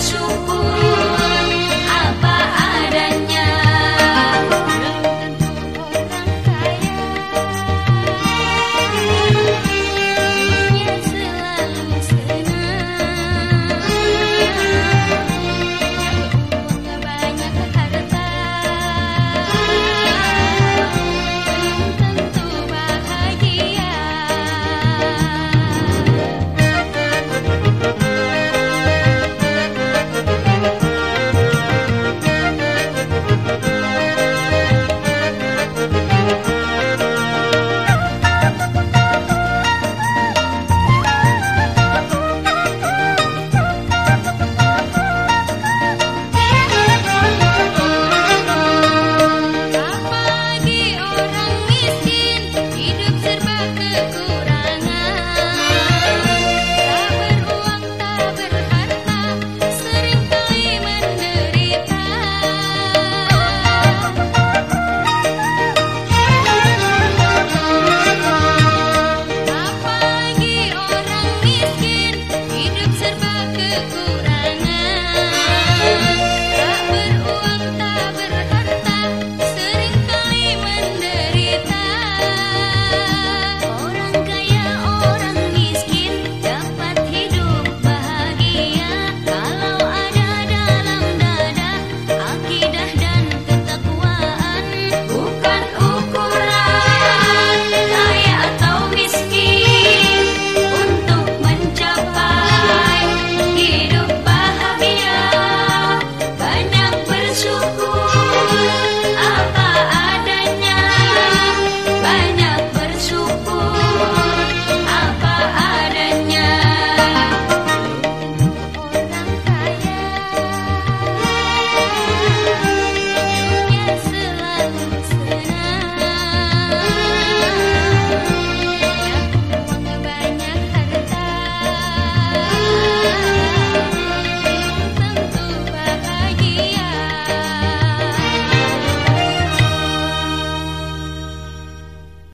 束缚